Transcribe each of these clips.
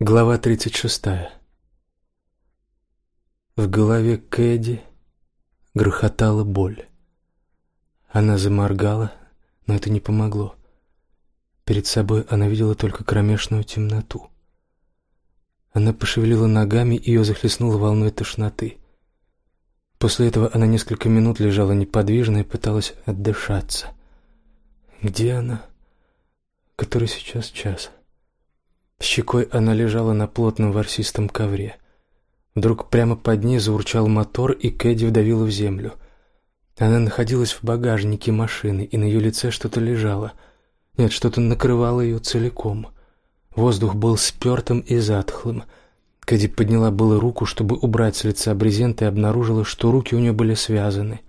Глава 36. В голове Кэдди грохотала боль. Она заморгала, но это не помогло. Перед собой она видела только кромешную темноту. Она пошевелила ногами, и ее захлестнула волной тошноты. После этого она несколько минут лежала неподвижно и пыталась отдышаться. Где она? Который сейчас час? Щекой она лежала на плотном ворсистом ковре. Вдруг прямо под ней заурчал мотор, и Кэдди вдавила в землю. Она находилась в багажнике машины, и на ее лице что-то лежало. Нет, что-то накрывало ее целиком. Воздух был спертым и затхлым. Кэдди подняла было руку, чтобы убрать с лица брезент, и обнаружила, что руки у нее были связаны.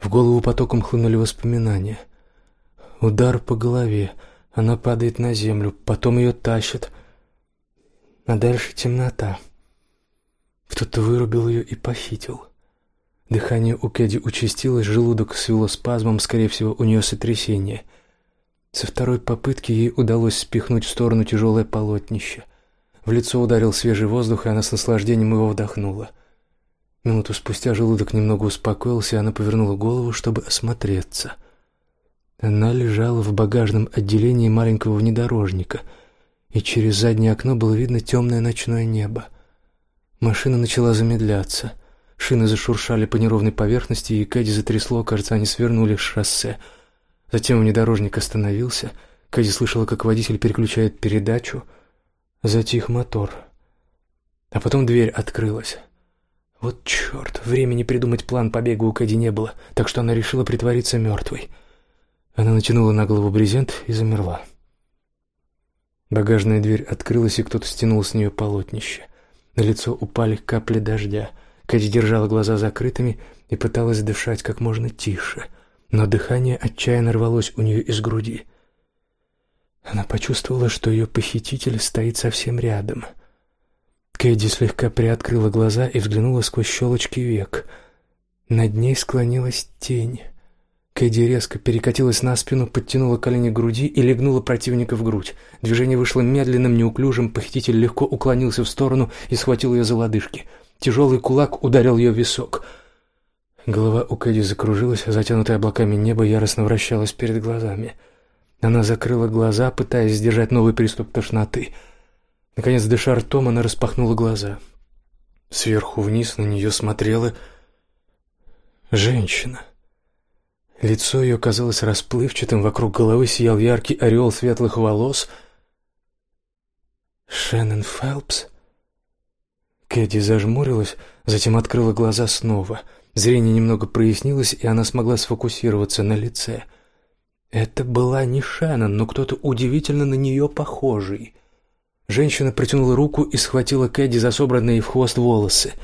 В голову потоком хлынули воспоминания. Удар по голове — она падает на землю, потом ее тащат, а дальше темнота. Кто-то вырубил ее и похитил. Дыхание у Кэдди участилось, желудок свело спазмом, скорее всего, у нее сотрясение. Со второй попытки ей удалось спихнуть в сторону тяжелое полотнище. В лицо ударил свежий воздух, и она с наслаждением его вдохнула. Минуту спустя желудок немного успокоился, и она повернула голову, чтобы осмотреться — она лежала в багажном отделении маленького внедорожника, и через заднее окно было видно темное ночное небо. Машина начала замедляться. Шины зашуршали по неровной поверхности, и Кэдди затрясло, кажется, они свернули с шоссе. Затем внедорожник остановился. Кэдди слышала, как водитель переключает передачу. Затих мотор. А потом дверь открылась. Вот черт, времени придумать план побега у Кэдди не было, так что она решила притвориться мертвой. Она натянула на голову брезент и замерла. Багажная дверь открылась, и кто-то стянул с нее полотнище. На лицо упали капли дождя. Кэти держала глаза закрытыми и пыталась дышать как можно тише, но дыхание отчаянно рвалось у нее из груди. Она почувствовала, что ее похититель стоит совсем рядом. Кэдди слегка приоткрыла глаза и взглянула сквозь щелочки век. Над ней склонилась тень. Кэдди резко перекатилась на спину, подтянула колени к груди и легнула противника в грудь. Движение вышло медленным, неуклюжим, похититель легко уклонился в сторону и схватил ее за лодыжки. Тяжелый кулак ударил ее в висок. Голова у Кэдди закружилась, а затянутое облаками небо яростно вращалось перед глазами. Она закрыла глаза, пытаясь сдержать новый приступ тошноты. Наконец, дыша ртом, она распахнула глаза. Сверху вниз на нее смотрела женщина. Лицо ее казалось расплывчатым, вокруг головы сиял яркий ореол светлых волос. «Шеннон Фелпс?» Кэдди зажмурилась, затем открыла глаза снова. Зрение немного прояснилось, и она смогла сфокусироваться на лице. Это была не Шеннон, но кто-то удивительно на нее похожий. Женщина протянула руку и схватила Кэдди за собранные в хвост волосы.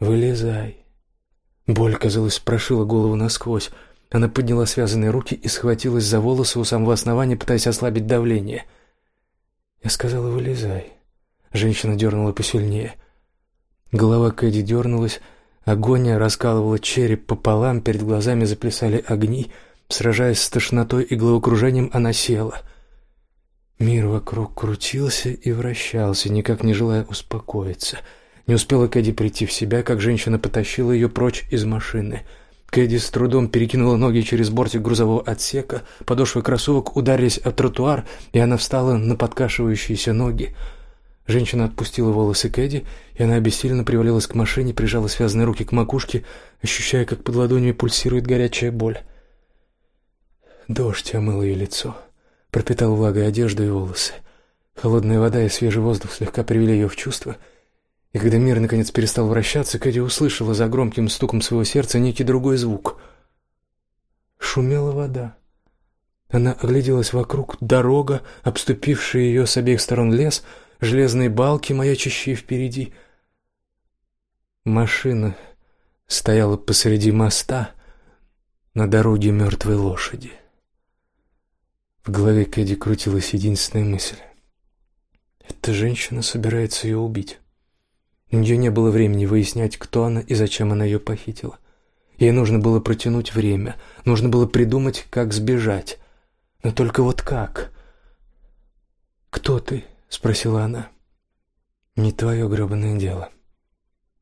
«Вылезай». Боль, казалось, прошила голову насквозь. Она подняла связанные руки и схватилась за волосы у самого основания, пытаясь ослабить давление. Я сказала, вылезай. Женщина дернула посильнее. Голова Кэдди дернулась, агония раскалывала череп пополам, перед глазами заплясали огни. Сражаясь с тошнотой и головокружением, она села. Мир вокруг крутился и вращался, никак не желая успокоиться. Не успела Кэдди прийти в себя, как женщина потащила ее прочь из машины — Кэдди с трудом перекинула ноги через бортик грузового отсека, подошвы кроссовок ударились о тротуар, и она встала на подкашивающиеся ноги. Женщина отпустила волосы Кэдди, и она обессиленно привалилась к машине, прижала связанные руки к макушке, ощущая, как под ладонями пульсирует горячая боль. Дождь омыл ее лицо, пропитал влагой одежду и волосы. Холодная вода и свежий воздух слегка привели ее в чувство — и когда мир наконец перестал вращаться, Кэдди услышала за громким стуком своего сердца некий другой звук. Шумела вода. Она огляделась вокруг, дорога, обступившая ее с обеих сторон лес, железные балки, маячащие впереди. Машина стояла посреди моста на дороге мертвой лошади. В голове Кэдди крутилась единственная мысль. Эта женщина собирается ее убить. У нее не было времени выяснять, кто она и зачем она ее похитила. Ей нужно было протянуть время, нужно было придумать, как сбежать. Но только вот как? «Кто ты?» — спросила она. «Не твое гребаное дело».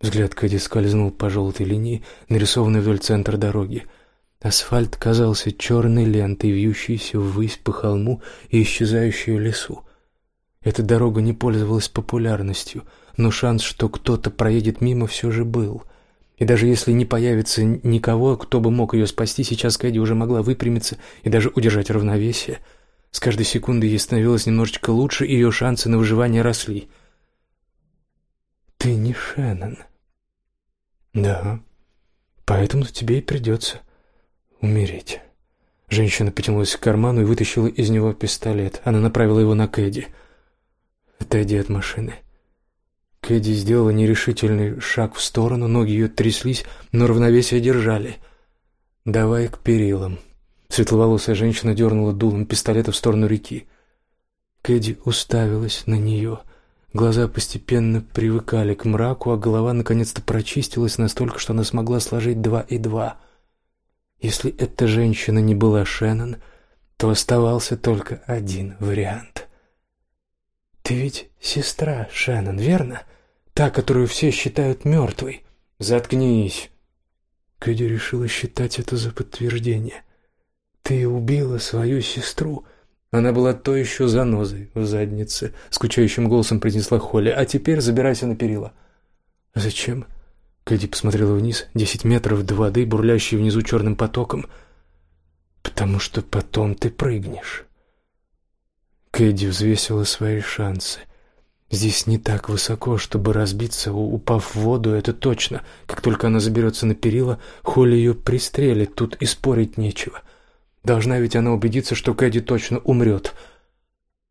Взгляд Кэдди скользнул по желтой линии, нарисованной вдоль центра дороги. Асфальт казался черной лентой, вьющейся ввысь по холму и исчезающей в лесу. Эта дорога не пользовалась популярностью, но шанс, что кто-то проедет мимо, все же был. И даже если не появится никого, кто бы мог ее спасти, сейчас Кэдди уже могла выпрямиться и даже удержать равновесие. С каждой секундой ей становилось немножечко лучше, и ее шансы на выживание росли. «Ты не Шеннон». «Да, поэтому тебе и придется умереть». Женщина потянулась к карману и вытащила из него пистолет. Она направила его на Кэдди. «Отойди от машины». Кэдди сделала нерешительный шаг в сторону, ноги ее тряслись, но равновесие держали. «Давай к перилам». Светловолосая женщина дернула дулом пистолета в сторону реки. Кэдди уставилась на нее. Глаза постепенно привыкали к мраку, а голова наконец-то прочистилась настолько, что она смогла сложить два и два. Если эта женщина не была Шеннон, то оставался только один вариант. «Ты ведь сестра Шеннон, верно?» Та, которую все считают мертвой. Заткнись. Кэдди решила считать это за подтверждение. Ты убила свою сестру. Она была то еще занозой в заднице, скучающим голосом произнесла Холли. А теперь забирайся на перила. Зачем? Кэдди посмотрела вниз. Десять метров до воды, бурлящей внизу черным потоком. Потому что потом ты прыгнешь. Кэдди взвесила свои шансы. Здесь не так высоко, чтобы разбиться, упав в воду, это точно. Как только она заберется на перила, Холли ее пристрелит, тут и спорить нечего. Должна ведь она убедиться, что Кэдди точно умрет.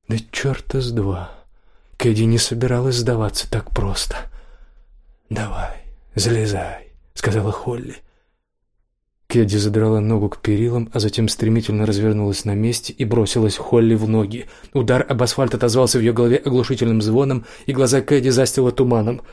Да черта с два. Кэдди не собиралась сдаваться так просто. «Давай, залезай», — сказала Холли. Кэдди задрала ногу к перилам, а затем стремительно развернулась на месте и бросилась Холли в ноги. Удар об асфальт отозвался в ее голове оглушительным звоном, и глаза Кэдди застило туманом —